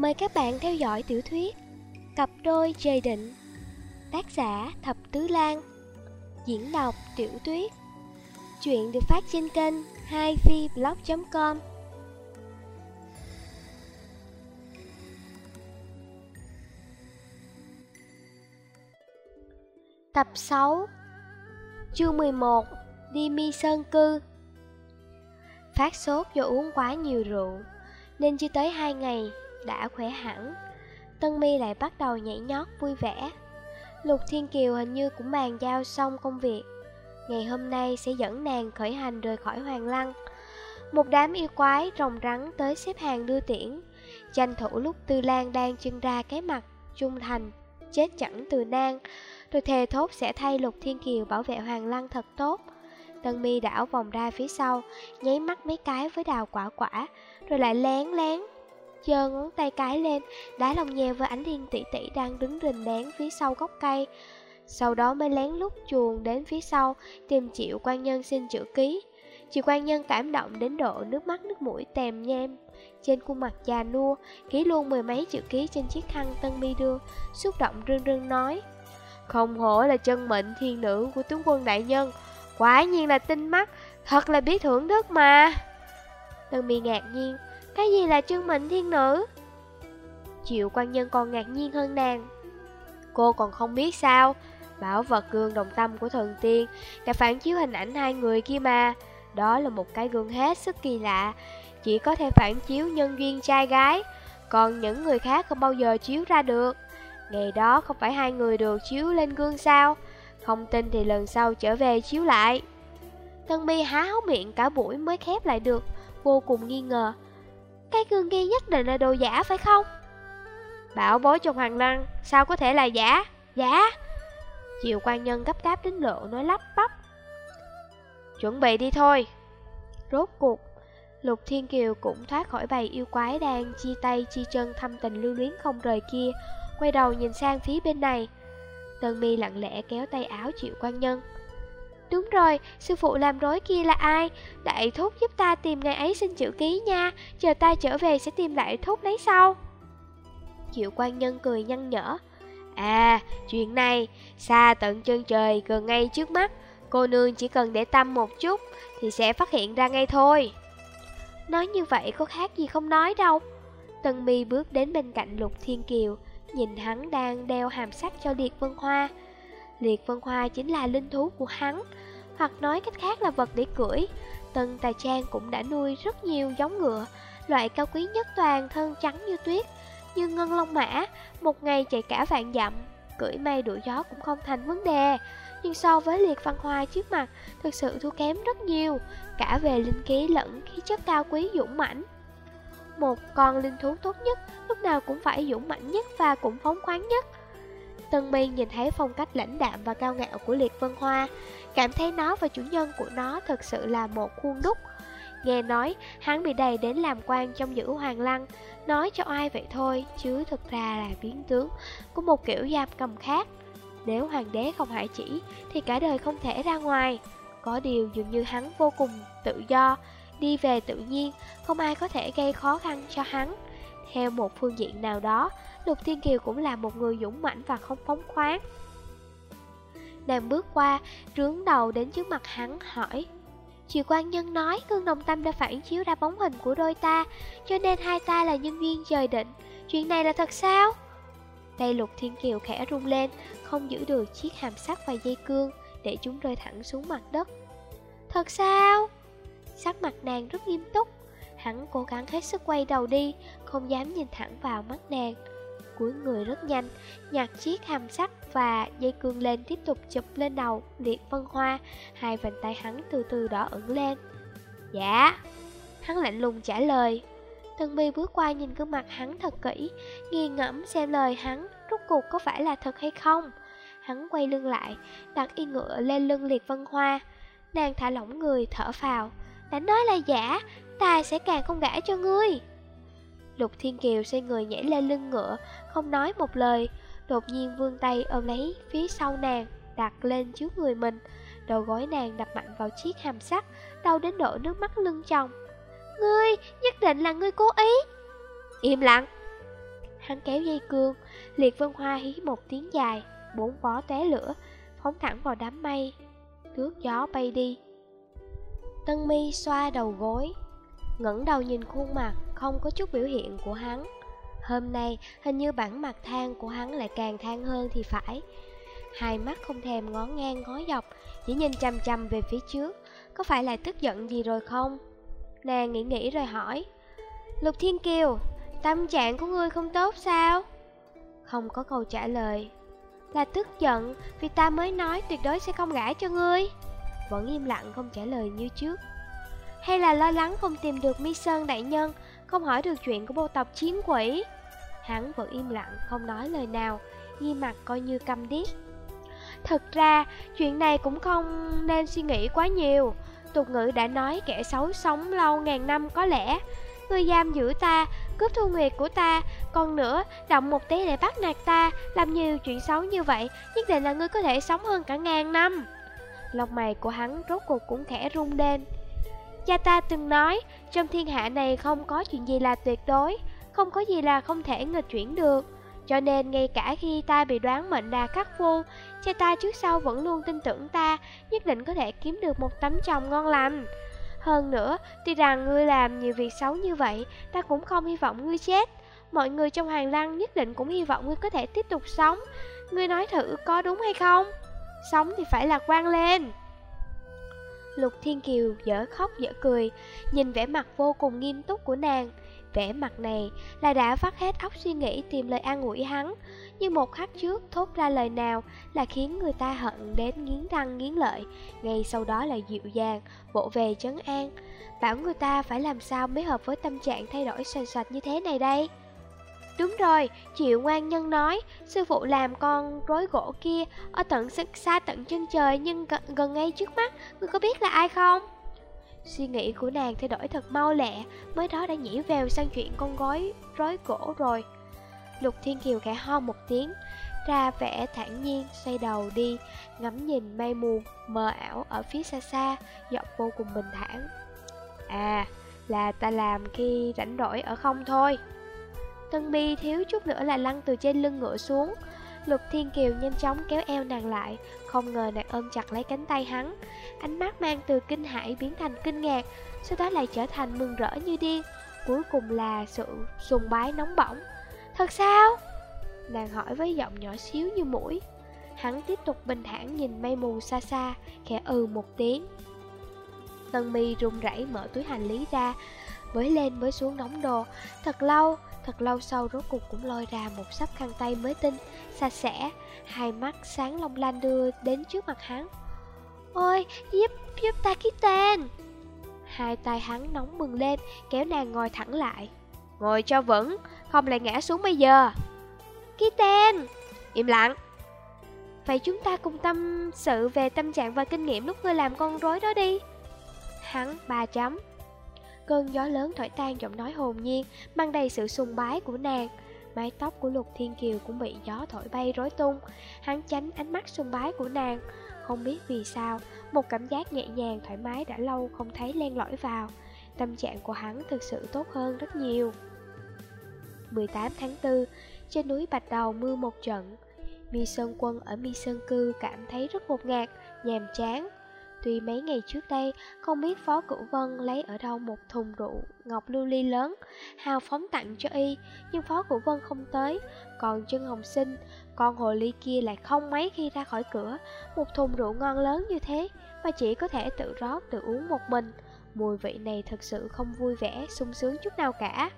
Mời các bạn theo dõi tiểu thuyết Cặp đôi trời định, Tác giả Thập Tứ Lan, Diễn đọc Tiểu Tuyết. Chuyện được phát trên kênh 2vblog.com Tập 6 Chương 11 Đi mi sơn cư. Phát sốt do uống quá nhiều rượu, Nên chưa tới 2 ngày đã khỏe hẳn. Tân mi lại bắt đầu nhảy nhót vui vẻ. Lục Thiên Kiều hình như cũng bàn giao xong công việc. Ngày hôm nay sẽ dẫn nàng khởi hành rời khỏi Hoàng Lăng. Một đám yêu quái rồng rắn tới xếp hàng đưa tiễn. Tranh thủ lúc Tư Lan đang trưng ra cái mặt trung thành Chết chẳng từ nan, Rồi thề thốt sẽ thay Lục Thiên Kiều bảo vệ Hoàng Lăng thật tốt. Tân mi đảo vòng ra phía sau Nháy mắt mấy cái với đào quả quả Rồi lại lén lén giơ ngón tay cái lên, đá lòng nhèo với ánh thiên tỷ tỷ đang đứng rình đén phía sau gốc cây. Sau đó mới lén lút chuồn đến phía sau, tìm triệu quan nhân xin chữ ký. Triệu quan nhân cảm động đến độ nước mắt nước mũi tèm nhem. Trên khuôn mặt già nua, ký luôn mười mấy chữ ký trên chiếc khăn tân mi đưa, xúc động rưng rưng nói. Không hổ là chân mệnh thiên nữ của tướng quân đại nhân, quả nhiên là tinh mắt, thật là biết thưởng thức mà. Tân mi ngạc nhiên, cái gì là trương mệnh thiên nữ? Triệu quan nhân còn ngạc nhiên hơn nàng. Cô còn không biết sao, Bảo vật gương đồng tâm của thần tiên Đã phản chiếu hình ảnh hai người kia mà. Đó là một cái gương hết sức kỳ lạ, Chỉ có thể phản chiếu nhân duyên trai gái, Còn những người khác không bao giờ chiếu ra được. Ngày đó không phải hai người được chiếu lên gương sao, Không tin thì lần sau trở về chiếu lại. Tân mi há hốc miệng cả buổi mới khép lại được, Vô cùng nghi ngờ cái gương kia nhất định là đồ giả phải không? Bảo bối trong hoàng lăng, sao có thể là giả? Giả? Chiều quan nhân gấp gáp đến lộ nói lắp bắp. Chuẩn bị đi thôi. Rốt cuộc, Lục Thiên Kiều cũng thoát khỏi bầy yêu quái đang chi tay chi chân thăm tình lưu luyến không rời kia, quay đầu nhìn sang phía bên này. Tân mi lặng lẽ kéo tay áo chịu quan nhân. Đúng rồi, sư phụ làm rối kia là ai? Đại thúc giúp ta tìm ngày ấy xin chữ ký nha, chờ ta trở về sẽ tìm đại thúc lấy sau. Triệu quan nhân cười nhăn nhở. À, chuyện này, xa tận chân trời gần ngay trước mắt, cô nương chỉ cần để tâm một chút thì sẽ phát hiện ra ngay thôi. Nói như vậy có khác gì không nói đâu. Tân mi bước đến bên cạnh Lục Thiên Kiều, nhìn hắn đang đeo hàm sắc cho Liệt Vân Hoa. Liệt Vân Hoa chính là linh thú của hắn, hoặc nói cách khác là vật để cưỡi. Tân Tài Trang cũng đã nuôi rất nhiều giống ngựa, loại cao quý nhất toàn thân trắng như tuyết, như ngân long mã, một ngày chạy cả vạn dặm, cưỡi mây đuổi gió cũng không thành vấn đề. Nhưng so với liệt văn hoa trước mặt, thực sự thua kém rất nhiều, cả về linh khí lẫn khí chất cao quý dũng mãnh. Một con linh thú tốt nhất, lúc nào cũng phải dũng mãnh nhất và cũng phóng khoáng nhất. Tân Minh nhìn thấy phong cách lãnh đạm và cao ngạo của liệt vân hoa, Cảm thấy nó và chủ nhân của nó thực sự là một khuôn đúc. Nghe nói hắn bị đầy đến làm quan trong giữ hoàng lăng Nói cho ai vậy thôi Chứ thực ra là biến tướng Của một kiểu giam cầm khác. Nếu hoàng đế không hại chỉ Thì cả đời không thể ra ngoài. Có điều dường như hắn vô cùng tự do Đi về tự nhiên Không ai có thể gây khó khăn cho hắn. Theo một phương diện nào đó Lục Thiên Kiều cũng là một người dũng mãnh và không phóng khoáng Nàng bước qua, rướng đầu đến trước mặt hắn, hỏi Chị quan nhân nói cương đồng tâm đã phản chiếu ra bóng hình của đôi ta Cho nên hai ta là nhân duyên trời định Chuyện này là thật sao? Tay lục thiên kiều khẽ rung lên Không giữ được chiếc hàm sắt và dây cương Để chúng rơi thẳng xuống mặt đất Thật sao? Sắc mặt nàng rất nghiêm túc Hắn cố gắng hết sức quay đầu đi Không dám nhìn thẳng vào mắt nàng cuối người rất nhanh, nhặt chiếc hàm sắt và dây cương lên tiếp tục chụp lên đầu liệt vân hoa, hai vành tay hắn từ từ đỏ ửng lên. Dạ, hắn lạnh lùng trả lời. Tân mi bước qua nhìn gương mặt hắn thật kỹ, nghi ngẫm xem lời hắn rốt cuộc có phải là thật hay không. Hắn quay lưng lại, đặt y ngựa lên lưng liệt vân hoa. Nàng thả lỏng người thở phào, đã nói là giả, ta sẽ càng không gả cho ngươi. Lục Thiên Kiều xoay người nhảy lên lưng ngựa, không nói một lời, đột nhiên vươn tay ôm lấy phía sau nàng, đặt lên trước người mình. Đầu gối nàng đập mạnh vào chiếc hàm sắt, đau đến độ nước mắt lưng chồng. Ngươi, nhất định là ngươi cố ý. Im lặng. Hắn kéo dây cương, liệt vân hoa hí một tiếng dài, bốn vó té lửa, phóng thẳng vào đám mây, tước gió bay đi. Tân mi xoa đầu gối, ngẩng đầu nhìn khuôn mặt, không có chút biểu hiện của hắn. Hôm nay, hình như bản mặt than của hắn lại càng than hơn thì phải. Hai mắt không thèm ngó ngang ngó dọc, chỉ nhìn chăm chăm về phía trước. Có phải là tức giận gì rồi không? Nàng nghĩ nghĩ rồi hỏi. Lục Thiên Kiều, tâm trạng của ngươi không tốt sao? Không có câu trả lời. Là tức giận vì ta mới nói tuyệt đối sẽ không gãi cho ngươi. Vẫn im lặng không trả lời như trước. Hay là lo lắng không tìm được Mi Sơn đại nhân, không hỏi được chuyện của bộ tộc chiến quỷ? Hắn vẫn im lặng, không nói lời nào, ghi mặt coi như câm điếc. Thật ra, chuyện này cũng không nên suy nghĩ quá nhiều. Tục ngữ đã nói kẻ xấu sống lâu ngàn năm có lẽ. Người giam giữ ta, cướp thu nguyệt của ta, còn nữa, động một tí để bắt nạt ta, làm nhiều chuyện xấu như vậy, nhất định là ngươi có thể sống hơn cả ngàn năm. Lông mày của hắn rốt cuộc cũng khẽ rung lên. Cha ta từng nói, trong thiên hạ này không có chuyện gì là tuyệt đối, không có gì là không thể nghịch chuyển được. Cho nên ngay cả khi ta bị đoán mệnh đà khắc phu, cha ta trước sau vẫn luôn tin tưởng ta, nhất định có thể kiếm được một tấm chồng ngon lành. Hơn nữa, tuy rằng ngươi làm nhiều việc xấu như vậy, ta cũng không hy vọng ngươi chết. Mọi người trong hàng lăng nhất định cũng hy vọng ngươi có thể tiếp tục sống. Ngươi nói thử có đúng hay không? Sống thì phải lạc quan lên. Lục Thiên Kiều dở khóc dở cười, nhìn vẻ mặt vô cùng nghiêm túc của nàng. Vẻ mặt này là đã phát hết óc suy nghĩ tìm lời an ủi hắn, nhưng một khắc trước thốt ra lời nào là khiến người ta hận đến nghiến răng nghiến lợi, ngay sau đó là dịu dàng, vỗ về trấn an. Bảo người ta phải làm sao mới hợp với tâm trạng thay đổi xoành xoạch như thế này đây? Đúng rồi, chịu Ngoan Nhân nói, sư phụ làm con rối gỗ kia ở tận xa tận chân trời nhưng gần ngay trước mắt, ngươi có biết là ai không? Suy nghĩ của nàng thay đổi thật mau lẹ, mới đó đã nhỉ vèo sang chuyện con gói rối gỗ rồi. Lục Thiên Kiều khẽ ho một tiếng, ra vẻ thản nhiên xoay đầu đi, ngắm nhìn mây mù mờ ảo ở phía xa xa, giọng vô cùng bình thản. À, là ta làm khi rảnh rỗi ở không thôi. Tân mi thiếu chút nữa là lăn từ trên lưng ngựa xuống. Lục Thiên Kiều nhanh chóng kéo eo nàng lại, Không ngờ nàng ôm chặt lấy cánh tay hắn. Ánh mắt mang từ kinh hãi biến thành kinh ngạc, Sau đó lại trở thành mừng rỡ như điên. Cuối cùng là sự sùng bái nóng bỏng. Thật sao? Nàng hỏi với giọng nhỏ xíu như mũi. Hắn tiếp tục bình thản nhìn mây mù xa xa, Khẽ ừ một tiếng. Tân mi run rẩy mở túi hành lý ra Với lên với xuống đóng đồ. Thật lâu Thật lâu sau rốt cuộc cũng lôi ra một sắp khăn tay mới tinh, sạch sẽ, hai mắt sáng long lanh đưa đến trước mặt hắn. Ôi, giúp, giúp ta ký tên. Hai tay hắn nóng bừng lên, kéo nàng ngồi thẳng lại. Ngồi cho vững, không lại ngã xuống bây giờ. Ký tên. Im lặng. Vậy chúng ta cùng tâm sự về tâm trạng và kinh nghiệm lúc ngươi làm con rối đó đi. Hắn ba chấm. Cơn gió lớn thổi tan giọng nói hồn nhiên, mang đầy sự sùng bái của nàng. Mái tóc của Lục Thiên Kiều cũng bị gió thổi bay rối tung. Hắn tránh ánh mắt sùng bái của nàng. Không biết vì sao, một cảm giác nhẹ nhàng thoải mái đã lâu không thấy len lỏi vào. Tâm trạng của hắn thực sự tốt hơn rất nhiều. 18 tháng 4, trên núi Bạch Đầu mưa một trận. Mi Sơn Quân ở Mi Sơn Cư cảm thấy rất ngột ngạt, nhàm chán. Tuy mấy ngày trước đây, không biết Phó Cửu Vân lấy ở đâu một thùng rượu ngọc lưu ly lớn, hào phóng tặng cho y, nhưng Phó Cửu Vân không tới, còn chân hồng sinh, con hồ ly kia lại không mấy khi ra khỏi cửa, một thùng rượu ngon lớn như thế, mà chỉ có thể tự rót tự uống một mình. Mùi vị này thật sự không vui vẻ, sung sướng chút nào cả.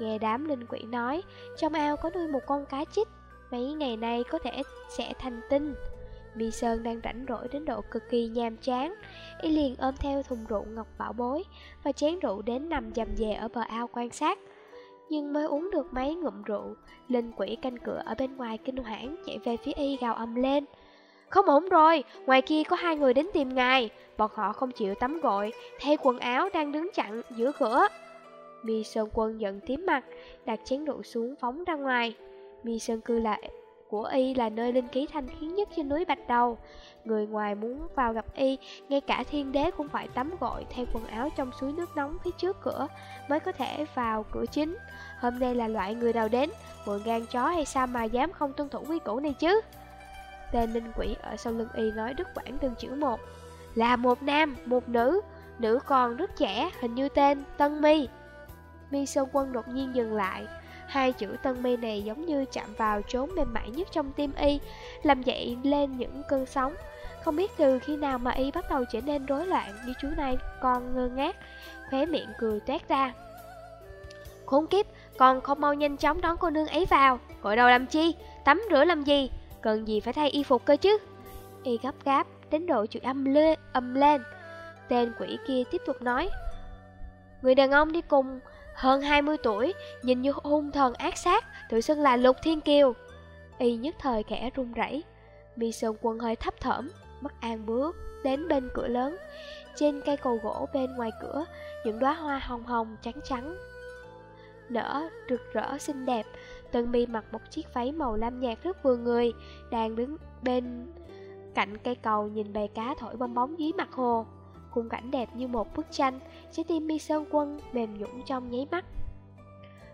Nghe đám linh quỷ nói, trong ao có nuôi một con cá chích, mấy ngày nay có thể sẽ thành tinh. Mi Sơn đang rảnh rỗi đến độ cực kỳ nhàm chán. Y liền ôm theo thùng rượu ngọc bảo bối Và chén rượu đến nằm dầm dề ở bờ ao quan sát. Nhưng mới uống được mấy ngụm rượu Linh quỷ canh cửa ở bên ngoài kinh hoảng Chạy về phía Y gào ầm lên. Không ổn rồi, ngoài kia có hai người đến tìm ngài. Bọn họ không chịu tắm gội Thay quần áo đang đứng chặn giữa cửa. Mi Sơn Quân giận tím mặt Đặt chén rượu xuống phóng ra ngoài. Mi Sơn cư lại của y là nơi linh khí thanh khiến nhất trên núi Bạch Đầu. Người ngoài muốn vào gặp y, ngay cả thiên đế cũng phải tắm gội thay quần áo trong suối nước nóng phía trước cửa mới có thể vào cửa chính. Hôm nay là loại người nào đến, mười gan chó hay sao mà dám không tuân thủ quy củ này chứ? Tên linh quỷ ở sau lưng y nói đứt quãng từng chữ một. Là một nam, một nữ, nữ còn rất trẻ, hình như tên Tân Mi. Mi Sơn Quân đột nhiên dừng lại, Hai chữ tân mi này giống như chạm vào chốn mềm mại nhất trong tim y, làm dậy lên những cơn sóng. Không biết từ khi nào mà y bắt đầu trở nên rối loạn như chú này còn ngơ ngác, khóe miệng cười toét ra. Khốn kiếp, còn không mau nhanh chóng đón cô nương ấy vào, gội đầu làm chi, tắm rửa làm gì, cần gì phải thay y phục cơ chứ. Y gấp gáp, đến độ chữ âm lê, âm lên. Tên quỷ kia tiếp tục nói, Người đàn ông đi cùng hơn 20 tuổi, nhìn như hung thần ác sát, tự xưng là Lục Thiên Kiều. Y nhất thời khẽ run rẩy, Mi Sơn Quân hơi thấp thỏm, bất an bước đến bên cửa lớn. Trên cây cầu gỗ bên ngoài cửa, những đóa hoa hồng hồng trắng trắng nở rực rỡ xinh đẹp. Tân Mi mặc một chiếc váy màu lam nhạt rất vừa người, đang đứng bên cạnh cây cầu nhìn bầy cá thổi bong bóng dưới mặt hồ. Khung cảnh đẹp như một bức tranh, trái tim mi sơn quân mềm nhũng trong nháy mắt.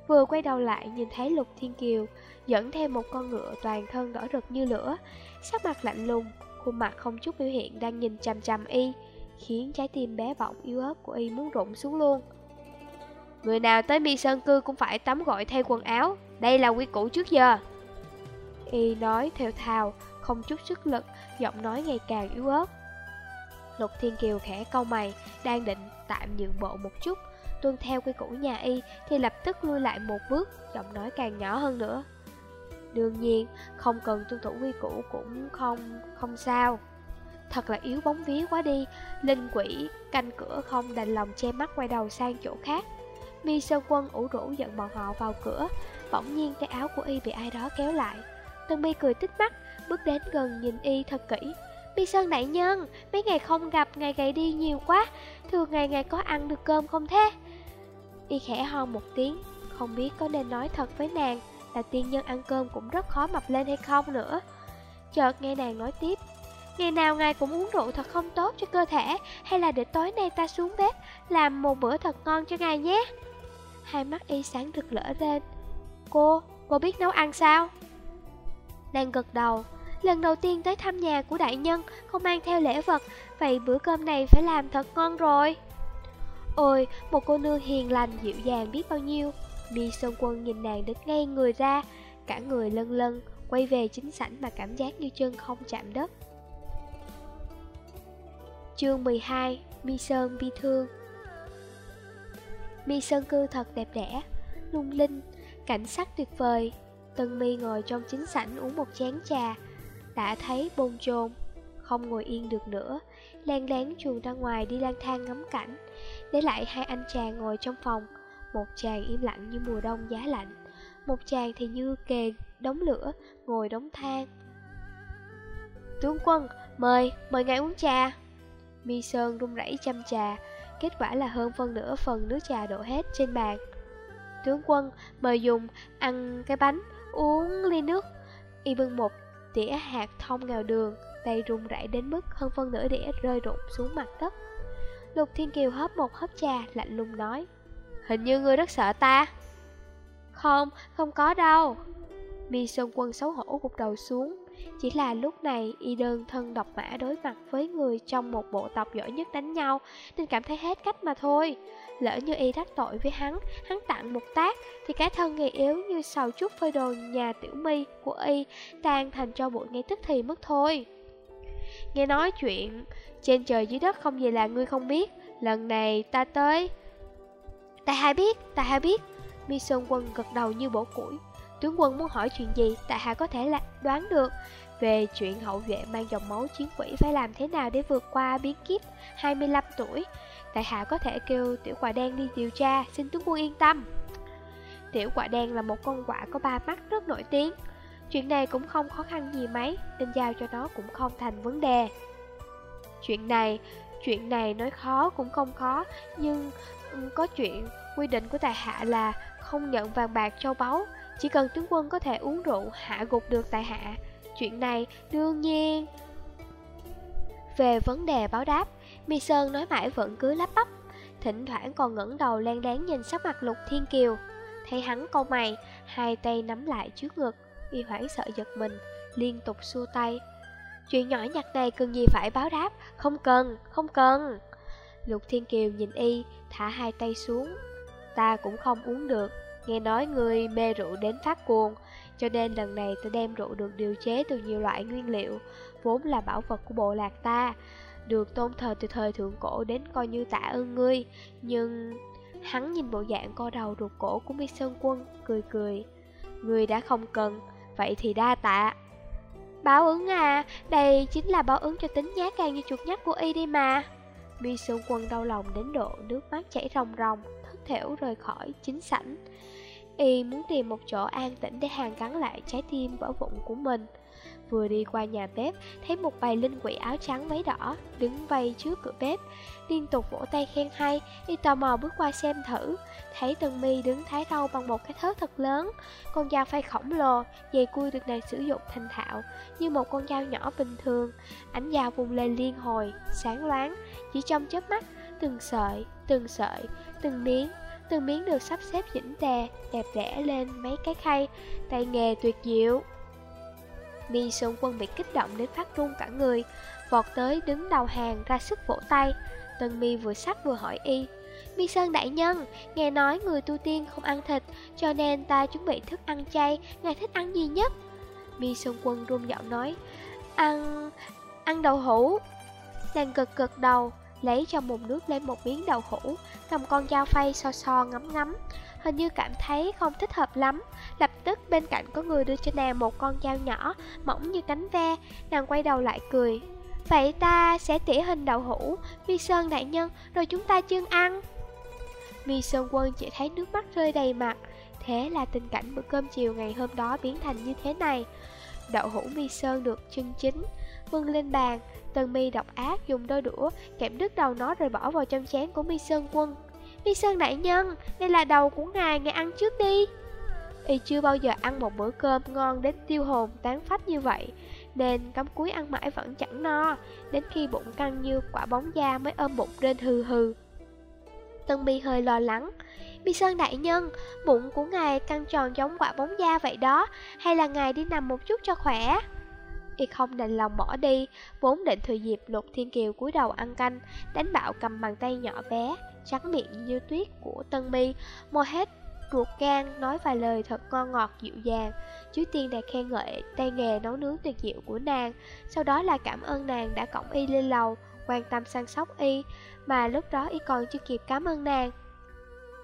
Vừa quay đầu lại nhìn thấy Lục Thiên Kiều dẫn theo một con ngựa toàn thân đỏ rực như lửa, sắc mặt lạnh lùng, khuôn mặt không chút biểu hiện đang nhìn chằm chằm y, khiến trái tim bé bỏng yếu ớt của y muốn rụng xuống luôn. Người nào tới mi sơn cư cũng phải tắm gội thay quần áo, đây là quy củ trước giờ. Y nói theo thào, không chút sức lực, giọng nói ngày càng yếu ớt. Lục Thiên Kiều khẽ câu mày, đang định tạm nhượng bộ một chút, tuân theo quy củ nhà y thì lập tức lui lại một bước, giọng nói càng nhỏ hơn nữa. Đương nhiên, không cần tuân thủ quy củ cũng không không sao. Thật là yếu bóng vía quá đi, linh quỷ canh cửa không đành lòng che mắt quay đầu sang chỗ khác. Mi Sơn Quân ủ rũ dẫn bọn họ vào cửa, bỗng nhiên cái áo của y bị ai đó kéo lại. Tân Mi cười tích mắt, bước đến gần nhìn y thật kỹ, Bi Sơn đại nhân, mấy ngày không gặp, ngày gầy đi nhiều quá, thường ngày ngày có ăn được cơm không thế? Y khẽ hon một tiếng, không biết có nên nói thật với nàng là tiên nhân ăn cơm cũng rất khó mập lên hay không nữa. Chợt nghe nàng nói tiếp, ngày nào ngài cũng uống rượu thật không tốt cho cơ thể, hay là để tối nay ta xuống bếp, làm một bữa thật ngon cho ngài nhé. Hai mắt y sáng rực lỡ lên, cô, cô biết nấu ăn sao? Nàng gật đầu, Lần đầu tiên tới thăm nhà của đại nhân Không mang theo lễ vật. Vậy bữa cơm này phải làm thật ngon rồi. Ôi, một cô nương hiền lành dịu dàng biết bao nhiêu. Mi Sơn Quân nhìn nàng đứng ngay người ra Cả người lân lân Quay về chính sảnh mà cảm giác như chân không chạm đất. Chương 12 Mi Sơn bi thương. Mi Sơn cư thật đẹp đẽ Lung linh Cảnh sắc tuyệt vời. Tân Mi ngồi trong chính sảnh uống một chén trà đã thấy bồn chồn Không ngồi yên được nữa. Len lén chuồn ra ngoài đi lang thang ngắm cảnh Để lại hai anh chàng ngồi trong phòng. Một chàng im lặng như mùa đông giá lạnh Một chàng thì như kề đống lửa Ngồi đống than. Tướng quân, mời, mời ngài uống trà. Mi Sơn run rẩy chăm trà Kết quả là hơn phân nửa phần nước trà đổ hết trên bàn. Tướng quân mời dùng ăn cái bánh Uống ly nước. Y bưng một Đĩa hạt thông ngào đường, tay run rẩy đến mức hơn phân nửa đĩa rơi rụng xuống mặt đất. Lục Thiên Kiều hớp một hớp trà, lạnh lùng nói. Hình như ngươi rất sợ ta. Không, không có đâu. Mi Sơn Quân xấu hổ gục đầu xuống. Chỉ là lúc này y đơn thân độc mã đối mặt với người trong một bộ tộc giỏi nhất đánh nhau Nên cảm thấy hết cách mà thôi. Lỡ như y đắc tội với hắn, hắn tặng một tác Thì cái thân gầy yếu như sầu chút phơi đồ nhà tiểu mi của y Tan thành cho bụi ngay tức thì mất thôi. Nghe nói chuyện trên trời dưới đất không gì là ngươi không biết Lần này ta tới. Ta hai biết, ta hai biết. Mi Sơn Quân gật đầu như bổ củi. Tướng quân muốn hỏi chuyện gì, tại hạ có thể là đoán được. Về chuyện hậu vệ mang dòng máu chiến quỷ phải làm thế nào để vượt qua biến kiếp 25 tuổi Tại hạ có thể kêu tiểu quả đen đi điều tra, xin tướng quân yên tâm. Tiểu quả đen là một con quạ có ba mắt rất nổi tiếng. Chuyện này cũng không khó khăn gì mấy, nên giao cho nó cũng không thành vấn đề. Chuyện này, chuyện này nói khó cũng không khó Nhưng ừ, có chuyện quy định của tài hạ là không nhận vàng bạc châu báu. Chỉ cần tướng quân có thể uống rượu hạ gục được tại hạ. Chuyện này đương nhiên. Về vấn đề báo đáp Mi Sơn nói mãi vẫn cứ lắp bắp. Thỉnh thoảng còn ngẩng đầu len lén nhìn sắc mặt lục thiên kiều. Thấy hắn câu mày Hai tay nắm lại trước ngực Y hoảng sợ giật mình Liên tục xua tay. Chuyện nhỏ nhặt này cần gì phải báo đáp? Không cần, không cần. Lục Thiên Kiều nhìn y Thả hai tay xuống. Ta cũng không uống được. Nghe nói người mê rượu đến phát cuồng Cho nên lần này ta đem rượu được điều chế từ nhiều loại nguyên liệu Vốn là bảo vật của bộ lạc ta Được tôn thờ từ thời thượng cổ đến coi như tạ ơn ngươi. Nhưng hắn nhìn bộ dạng co đầu ruột cổ của mi sơn quân Cười cười. Ngươi đã không cần Vậy thì đa tạ. Báo ứng à Đây chính là báo ứng cho tính giá càng như chuột nhắt của y đi mà. Mi Sơn Quân đau lòng đến độ nước mắt chảy ròng ròng, thất thểu rời khỏi chính sảnh. Y muốn tìm một chỗ an tĩnh để hàng gắn lại trái tim vỡ vụn của mình. Vừa đi qua nhà bếp, thấy một bầy linh quỷ áo trắng váy đỏ, đứng vây trước cửa bếp, liên tục vỗ tay khen hay, y tò mò bước qua xem thử, thấy Tân Mi đứng thái rau bằng một cái thớt thật lớn, con dao phay khổng lồ, dây cui được nàng sử dụng thành thạo, như một con dao nhỏ bình thường, ánh dao vùng lên liên hồi, sáng loáng, chỉ trong chớp mắt, từng sợi, từng sợi, từng miếng, từng miếng được sắp xếp chỉnh tề, đẹp đẽ lên mấy cái khay, tay nghề tuyệt diệu. Mi Sơn Quân bị kích động đến phát run cả người, vọt tới đứng đầu hàng ra sức vỗ tay. Tân Mi vừa sắc vừa hỏi y, Mi Sơn đại nhân, nghe nói người tu tiên không ăn thịt, cho nên ta chuẩn bị thức ăn chay, ngài thích ăn gì nhất? Mi Sơn Quân run giọng nói, ăn... ăn đậu hũ. Nàng cực cực đầu, lấy trong bồn nước lên một miếng đậu hũ, cầm con dao phay so so ngắm ngắm, hình như cảm thấy không thích hợp lắm. Lập tức bên cạnh có người đưa cho nàng một con dao nhỏ, mỏng như cánh ve, nàng quay đầu lại cười. Vậy ta sẽ tỉa hình đậu hũ, Vi Sơn đại nhân, rồi chúng ta chương ăn. vi Sơn Quân chỉ thấy nước mắt rơi đầy mặt, thế là tình cảnh bữa cơm chiều ngày hôm đó biến thành như thế này. Đậu hũ vi Sơn được chân chính, vâng lên bàn, Tần mi độc ác dùng đôi đũa kẹp đứt đầu nó rồi bỏ vào trong chén của Mi Sơn Quân. Mi Sơn đại nhân, đây là đầu của ngài, ngài ăn trước đi. Y chưa bao giờ ăn một bữa cơm ngon đến tiêu hồn tán phách như vậy Nên cắm cúi ăn mãi vẫn chẳng no Đến khi bụng căng như quả bóng da mới ôm bụng lên hừ hừ Tân mi hơi lo lắng Mi Sơn đại nhân, bụng của ngài căng tròn giống quả bóng da vậy đó Hay là ngài đi nằm một chút cho khỏe Y không đành lòng bỏ đi. Vốn định thừa dịp lục thiên kiều cúi đầu ăn canh, Đánh bạo cầm bàn tay nhỏ bé, Trắng miệng như tuyết của Tân mi Mua hết ruột gan, nói vài lời thật ngon ngọt dịu dàng. Trước tiên đã khen ngợi tay nghề nấu nướng tuyệt diệu của nàng, Sau đó là cảm ơn nàng đã cõng y lên lầu, Quan tâm săn sóc y, Mà lúc đó y còn chưa kịp cảm ơn nàng.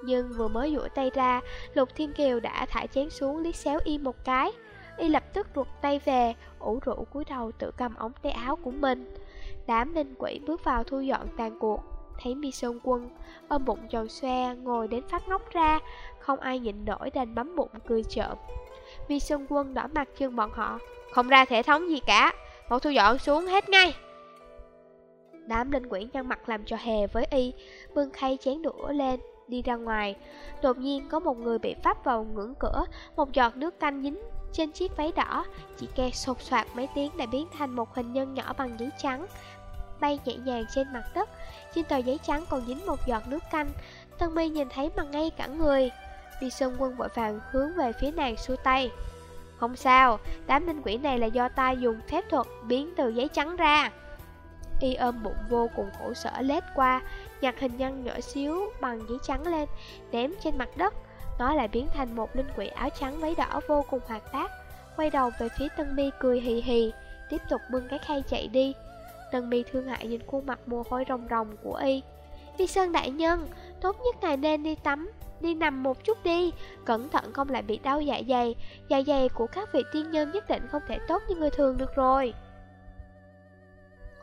Nhưng vừa mới duỗi tay ra Lục Thiên Kiều đã thả chén xuống liếc xéo y một cái. Y lập tức ruột tay về, ủ rũ cúi đầu tự cầm ống tay áo của mình. Đám linh quỷ bước vào thu dọn tàn cuộc. Thấy mi sơn quân ôm bụng tròn xoe ngồi đến phát ngốc ra, Không ai nhịn nổi đành bấm bụng cười trộm. Mi sơn quân đỏ mặt chân bọn họ, Không ra thể thống gì cả Một thu dọn xuống hết ngay. Đám linh quỷ nhăn mặt làm cho hề với y, Bưng khay chén đũa lên, Đi ra ngoài. Đột nhiên có một người bị pháp vào ngưỡng cửa, Một giọt nước canh dính trên chiếc váy đỏ Chỉ nghe sột soạt mấy tiếng đã biến thành một hình nhân nhỏ bằng giấy trắng. Bay nhẹ nhàng trên mặt đất Trên tờ giấy trắng còn dính một giọt nước canh. Tân mi nhìn thấy mà ngay cả người. Vi Sơn Quân vội vàng hướng về phía nàng xua tay. Không sao, đám linh quỷ này là do ta dùng phép thuật biến từ giấy trắng ra. Y ôm bụng vô cùng khổ sở lết qua Nhặt hình nhân nhỏ xíu bằng giấy trắng lên Ném trên mặt đất. Nó lại biến thành một linh quỷ áo trắng váy đỏ vô cùng hoạt bát. Quay đầu về phía Tân Mi cười hì hì Tiếp tục bưng cái khay chạy đi. Tân Mi thương hại nhìn khuôn mặt mồ hôi rồng rồng của Y. Đi Sơn đại nhân Tốt nhất ngài nên đi tắm Đi nằm một chút đi. Cẩn thận không lại bị đau dạ dày Dạ dày của các vị tiên nhân nhất định không thể tốt như người thường được rồi.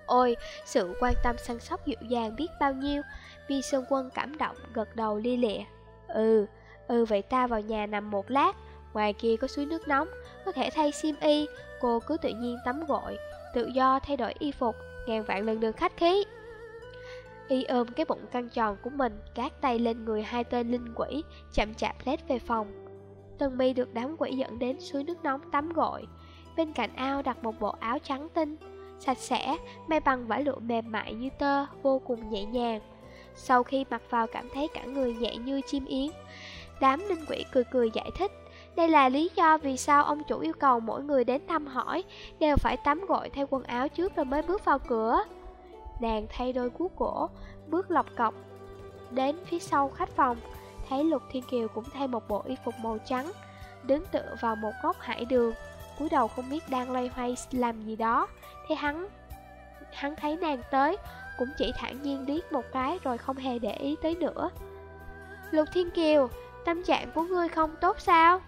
Ôi, sự quan tâm săn sóc dịu dàng biết bao nhiêu Vi Sơn Quân cảm động gật đầu li lịa. Ừ, ừ vậy ta vào nhà nằm một lát Ngoài kia có suối nước nóng Có thể thay xiêm y. Cô cứ tự nhiên tắm gội Tự do thay đổi y phục Ngàn vạn lần đường khách khí. Y ôm cái bụng căng tròn của mình Cát tay lên người hai tên linh quỷ Chậm chạp lết về phòng. Tân mi được đám quỷ dẫn đến suối nước nóng tắm gội. Bên cạnh ao đặt một bộ áo trắng tinh Sạch sẽ, may bằng vải lụa mềm mại như tơ, vô cùng nhẹ nhàng. Sau khi mặc vào cảm thấy cả người nhẹ như chim yến. Đám linh quỷ cười cười giải thích đây là lý do vì sao ông chủ yêu cầu mỗi người đến thăm hỏi đều phải tắm gội theo quần áo trước rồi mới bước vào cửa. Nàng thay đôi cuốc gỗ, bước lọc cọc, đến phía sau khách phòng, thấy Lục Thiên Kiều cũng thay một bộ y phục màu trắng, đứng tựa vào một góc hải đường, cúi đầu không biết đang loay hoay làm gì đó. Thế hắn, hắn thấy nàng tới, cũng chỉ thản nhiên liếc một cái rồi không hề để ý tới nữa. Lục Thiên Kiều, tâm trạng của ngươi không tốt sao?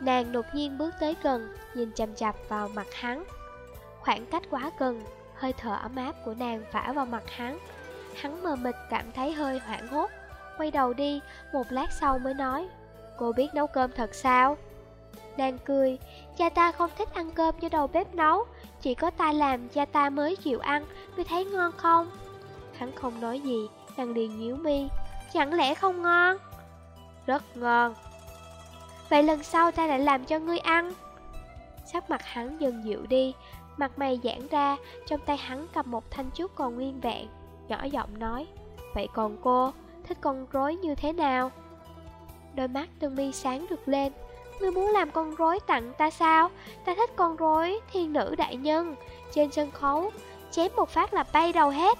Nàng đột nhiên bước tới gần, nhìn chằm chặp vào mặt hắn. Khoảng cách quá gần, hơi thở ấm áp của nàng phả vào mặt hắn. Hắn mờ mịt cảm thấy hơi hoảng hốt, quay đầu đi, một lát sau mới nói, cô biết nấu cơm thật sao? Nàng cười, cha ta không thích ăn cơm do đầu bếp nấu, chỉ có ta làm cha ta mới chịu ăn, ngươi thấy ngon không? Hắn không nói gì, nàng liền nhíu mi, chẳng lẽ không ngon? Rất ngon, Vậy lần sau ta lại làm cho ngươi ăn. Sắc mặt hắn dần dịu đi Mặt mày giãn ra Trong tay hắn cầm một thanh trúc còn nguyên vẹn Nhỏ giọng nói Vậy còn cô Thích con rối như thế nào? Đôi mắt tương mi sáng được lên Ngươi muốn làm con rối tặng ta sao? Ta thích con rối thiên nữ đại nhân Trên sân khấu Chém một phát là bay đầu hết.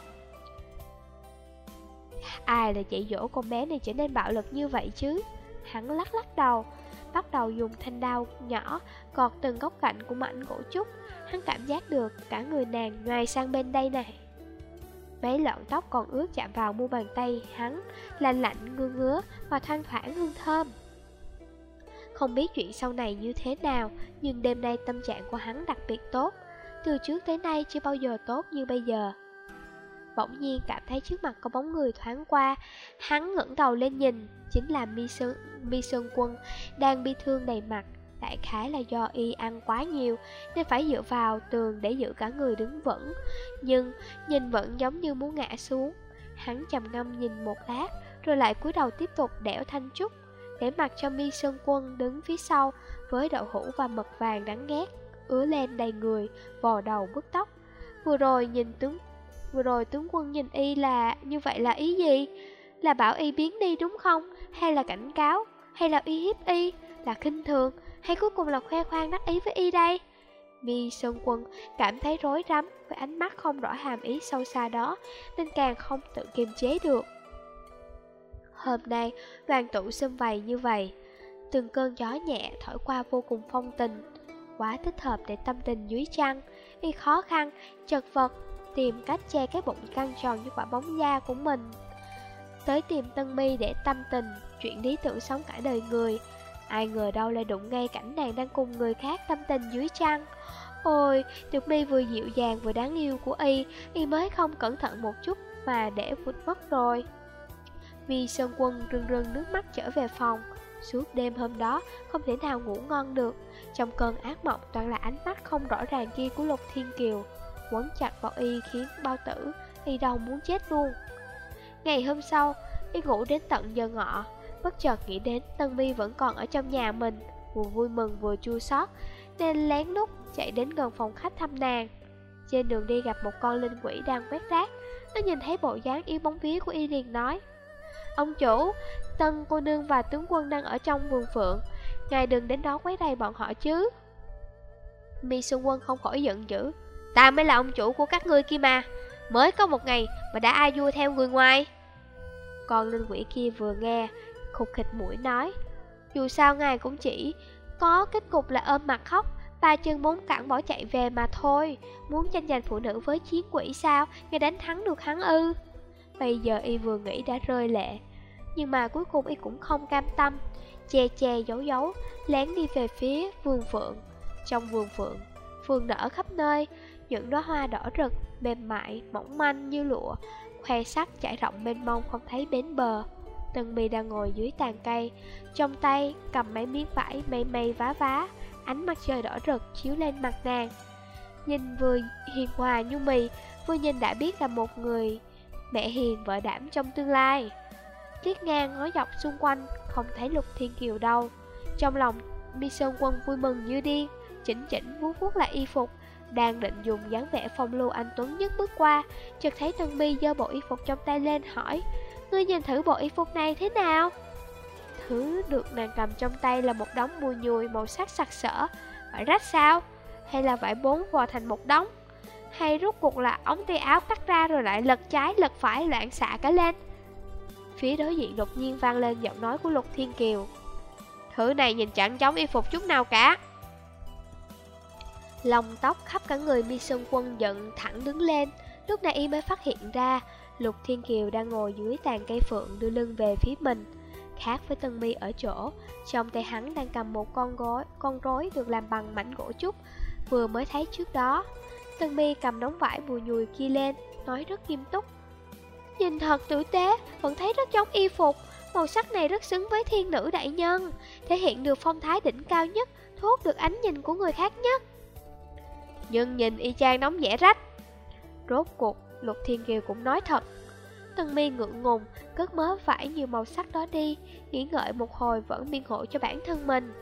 Ai là dạy dỗ con bé này trở nên bạo lực như vậy chứ Hắn lắc lắc đầu bắt đầu dùng thanh đao nhỏ gọt từng góc cạnh của mảnh gỗ trúc. Hắn cảm giác được cả người nàng ngoài sang bên đây này. Mấy lọn tóc còn ướt chạm vào mu bàn tay hắn, lạnh lạnh ngứa ngứa và thoang thoảng hương thơm. Không biết chuyện sau này như thế nào, nhưng đêm nay tâm trạng của hắn đặc biệt tốt. Từ trước tới nay chưa bao giờ tốt như bây giờ. Bỗng nhiên cảm thấy trước mặt có bóng người thoáng qua, hắn ngẩng đầu lên nhìn, chính là Mi Sơn, Mi Sơn Quân đang bi thương đầy mặt. Đại khái là do y ăn quá nhiều nên phải dựa vào tường để giữ cả người đứng vững. Nhưng nhìn vẫn giống như muốn ngã xuống. Hắn trầm ngâm nhìn một lát rồi lại cúi đầu tiếp tục đẽo thanh trúc để mặc cho Mi Sơn Quân đứng phía sau với đậu hũ và mật vàng đáng ghét ứa lên đầy người, vò đầu bứt tóc. Vừa rồi nhìn tướng vừa rồi tướng quân nhìn y là như vậy là ý gì? Là bảo y biến đi đúng không? hay là cảnh cáo, hay là uy hiếp y, là khinh thường, hay cuối cùng là khoe khoang đắc ý với y đây? Mi Sơn Quân cảm thấy rối rắm với ánh mắt không rõ hàm ý sâu xa đó, nên càng không tự kiềm chế được. Hôm nay, đoàn tụ xâm vầy như vậy, từng cơn gió nhẹ thổi qua vô cùng phong tình, quá thích hợp để tâm tình dưới trăng, y khó khăn, chật vật, tìm cách che cái bụng căng tròn như quả bóng da của mình. Tới tìm Tân Mi để tâm tình, chuyện lý tưởng sống cả đời người. Ai ngờ đâu lại đụng ngay cảnh nàng đang cùng người khác tâm tình dưới trăng. Ôi, Tiểu Mi vừa dịu dàng vừa đáng yêu của y Y mới không cẩn thận một chút mà để vụt mất rồi. Vi Sơn Quân rưng rưng nước mắt trở về phòng. Suốt đêm hôm đó không thể nào ngủ ngon được. Trong cơn ác mộng toàn là ánh mắt không rõ ràng kia của Lục Thiên Kiều. Quấn chặt vào y khiến bao tử Y đau muốn chết luôn. Ngày hôm sau, y ngủ đến tận giờ ngọ Bất chợt nghĩ đến Tân Mi vẫn còn ở trong nhà mình Vừa vui mừng vừa chua xót Nên lén lút chạy đến gần phòng khách thăm nàng. Trên đường đi gặp một con linh quỷ đang quét rác Nó nhìn thấy bộ dáng yêu bóng vía của y liền nói Ông chủ, Tân cô nương và tướng quân đang ở trong vườn phượng Ngài đừng đến đó quấy rầy bọn họ chứ. Mi Xuân Quân không khỏi giận dữ Ta mới là ông chủ của các ngươi kia mà. Mới có một ngày mà đã ai vua theo người ngoài? Con linh quỷ kia vừa nghe, Khục khịch mũi nói, Dù sao ngài cũng chỉ Có kết cục là ôm mặt khóc, Ba chân muốn cản bỏ chạy về mà thôi. Muốn tranh giành phụ nữ với chiến quỷ sao? Ngài đánh thắng được hắn ư? Bây giờ y vừa nghĩ đã rơi lệ, Nhưng mà cuối cùng y cũng không cam tâm. Che che giấu giấu, Lén đi về phía vườn phượng. Trong vườn phượng Phượng nở khắp nơi những đóa hoa đỏ rực, mềm mại, mỏng manh như lụa, khoe sắc trải rộng bên mông không thấy bến bờ. Tần mì đang ngồi dưới tàn cây, trong tay cầm mấy miếng vải mây mây vá vá, ánh mặt trời đỏ rực chiếu lên mặt nàng. Nhìn vừa hiền hòa như mì, vừa nhìn đã biết là một người mẹ hiền vợ đảm trong tương lai. Liếc ngang ngó dọc xung quanh, không thấy Lục Thiên Kiều đâu. Trong lòng Mi Sơn Quân vui mừng như điên Chỉnh chỉnh vuốt vuốt lại y phục đang định dùng dáng vẻ phong lưu anh Tuấn nhất bước qua, Chợt thấy Tân Mi giơ bộ y phục trong tay lên hỏi, Ngươi nhìn thử bộ y phục này thế nào? Thứ được nàng cầm trong tay là một đống mùi nhùi màu sắc sặc sỡ. Vải rách sao? Hay là vải bốn vò thành một đống? Hay rút cuộc là ống tay áo cắt ra rồi lại lật trái lật phải loạn xạ cả lên? Phía đối diện đột nhiên vang lên giọng nói của Lục Thiên Kiều. Thứ này nhìn chẳng giống y phục chút nào cả. Lòng tóc khắp cả người mi sơn quân giận thẳng đứng lên. Lúc này y mới phát hiện ra, Lục Thiên Kiều đang ngồi dưới tàn cây phượng đưa lưng về phía mình. Khác với Tân Mi ở chỗ, Trong tay hắn đang cầm một con gối, Con rối được làm bằng mảnh gỗ trúc, Vừa mới thấy trước đó. Tân Mi cầm đống vải bùi nhùi kia lên, Nói rất nghiêm túc. Nhìn thật tử tế, Vẫn thấy rất giống y phục. Màu sắc này rất xứng với thiên nữ đại nhân, Thể hiện được phong thái đỉnh cao nhất, Thu hút được ánh nhìn của người khác nhất. Nhưng nhìn y chang nóng dẻ rách. Rốt cuộc, Lục Thiên Kiều cũng nói thật. Tân mi ngượng ngùng, Cất mớ vải nhiều màu sắc đó đi, Nghĩ ngợi một hồi vẫn biên hộ cho bản thân mình.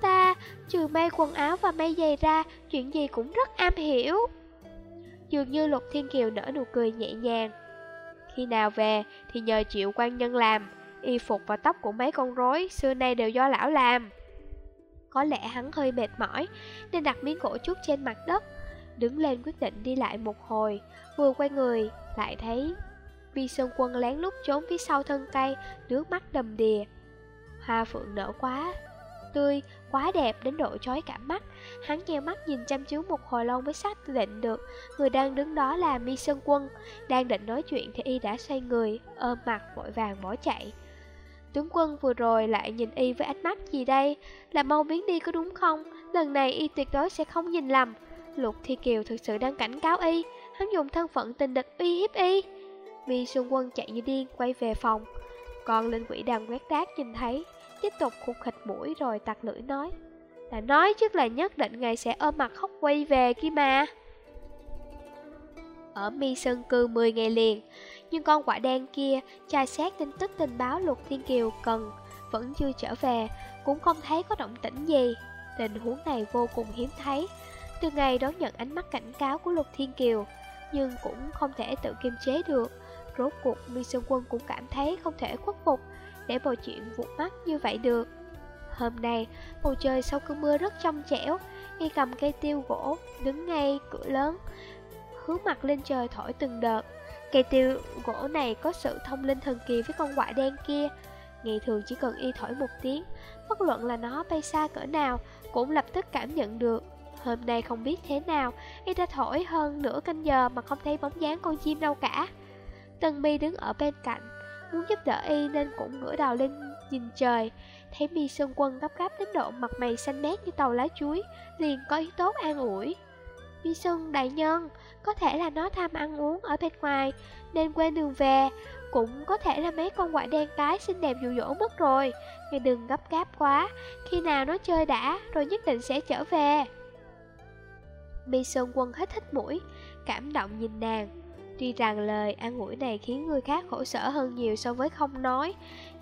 Ta, trừ may quần áo và may giày ra, Chuyện gì cũng rất am hiểu. Dường như Lục Thiên Kiều nở nụ cười nhẹ nhàng. Khi nào về, thì nhờ chịu quan nhân làm. Y phục và tóc của mấy con rối xưa nay đều do lão làm. Có lẽ hắn hơi mệt mỏi Nên đặt miếng gỗ trúc trên mặt đất Đứng lên quyết định đi lại một hồi Vừa quay người lại thấy Vi Sơn Quân lén lút trốn phía sau thân cây Nước mắt đầm đìa Hoa phượng nở quá tươi, quá đẹp đến độ chói cả mắt. Hắn nheo mắt nhìn chăm chú một hồi lâu mới xác định được người đang đứng đó là Mi Sơn Quân. Đang định nói chuyện thì y đã xoay người, ôm mặt vội vàng bỏ chạy. Tướng quân vừa rồi lại nhìn y với ánh mắt gì đây? Là mau biến đi có đúng không? Lần này y tuyệt đối sẽ không nhìn lầm. Lục Thi Kiều thực sự đang cảnh cáo y, hắn dùng thân phận tình địch uy hiếp y. Mi Xuân Quân chạy như điên quay về phòng. Còn linh quỷ Đàn quét đát nhìn thấy tiếp tục khục khịch mũi rồi tặc lưỡi nói Đã nói trước là nhất định ngài sẽ ôm mặt khóc quay về kia mà Ở mi sơn cư 10 ngày liền nhưng con quả đen kia tra xét tin tức tình báo Lục Thiên Kiều cần Vẫn chưa trở về Cũng không thấy có động tĩnh gì Tình huống này vô cùng hiếm thấy Từ ngày đón nhận ánh mắt cảnh cáo của Lục Thiên Kiều Nhưng cũng không thể tự kiềm chế được Rốt cuộc Mi Sơn Quân cũng cảm thấy không thể khuất phục để bầu chuyện vụt mắt như vậy được. Hôm nay, bầu trời sau cơn mưa rất trong trẻo, y cầm cây tiêu gỗ, đứng ngay cửa lớn, hướng mặt lên trời thổi từng đợt. Cây tiêu gỗ này có sự thông linh thần kỳ với con quạ đen kia. Ngày thường chỉ cần y thổi một tiếng, bất luận là nó bay xa cỡ nào, cũng lập tức cảm nhận được. Hôm nay không biết thế nào, y đã thổi hơn nửa canh giờ mà không thấy bóng dáng con chim đâu cả. Tần mi đứng ở bên cạnh, muốn giúp đỡ y nên cũng ngửa đầu lên nhìn trời. Thấy mi sơn quân gấp gáp đến độ mặt mày xanh mét như tàu lá chuối, liền có ý tốt an ủi. Mi sơn đại nhân, có thể là nó tham ăn uống ở bên ngoài, nên quên đường về. Cũng có thể là mấy con quạ đen cái xinh đẹp dụ dỗ mất rồi. Ngài đừng gấp gáp quá, khi nào nó chơi đã, rồi nhất định sẽ trở về. Mi Sơn Quân hết thích mũi, cảm động nhìn nàng. Tuy rằng lời an ủi này khiến người khác khổ sở hơn nhiều so với không nói,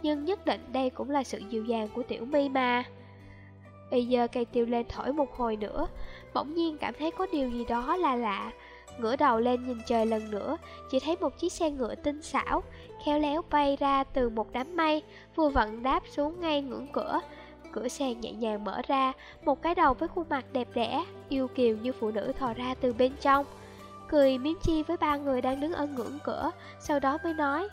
nhưng nhất định đây cũng là sự dịu dàng của tiểu mi mà. Bây giờ cây tiêu lên thổi một hồi nữa, bỗng nhiên cảm thấy có điều gì đó là lạ. Ngửa đầu lên nhìn trời lần nữa, chỉ thấy một chiếc xe ngựa tinh xảo, khéo léo bay ra từ một đám mây, vừa vặn đáp xuống ngay ngưỡng cửa. Cửa xe nhẹ nhàng mở ra, một cái đầu với khuôn mặt đẹp đẽ, yêu kiều như phụ nữ thò ra từ bên trong. Cười miếm chi với ba người đang đứng ở ngưỡng cửa, sau đó mới nói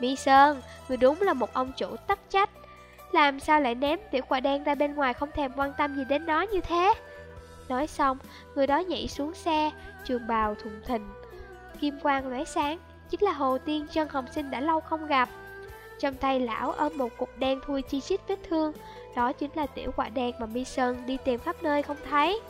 Mi Sơn, người đúng là một ông chủ tắc trách. Làm sao lại ném tiểu quả đen ra bên ngoài không thèm quan tâm gì đến nó như thế? Nói xong, người đó nhảy xuống xe, trường bào thùng thình. Kim quang lóe sáng, chính là Hồ Tiên chân hồng sinh đã lâu không gặp. Trong tay lão ôm một cục đen thui chi chít vết thương Đó chính là tiểu quả đen mà Mi Sơn đi tìm khắp nơi không thấy.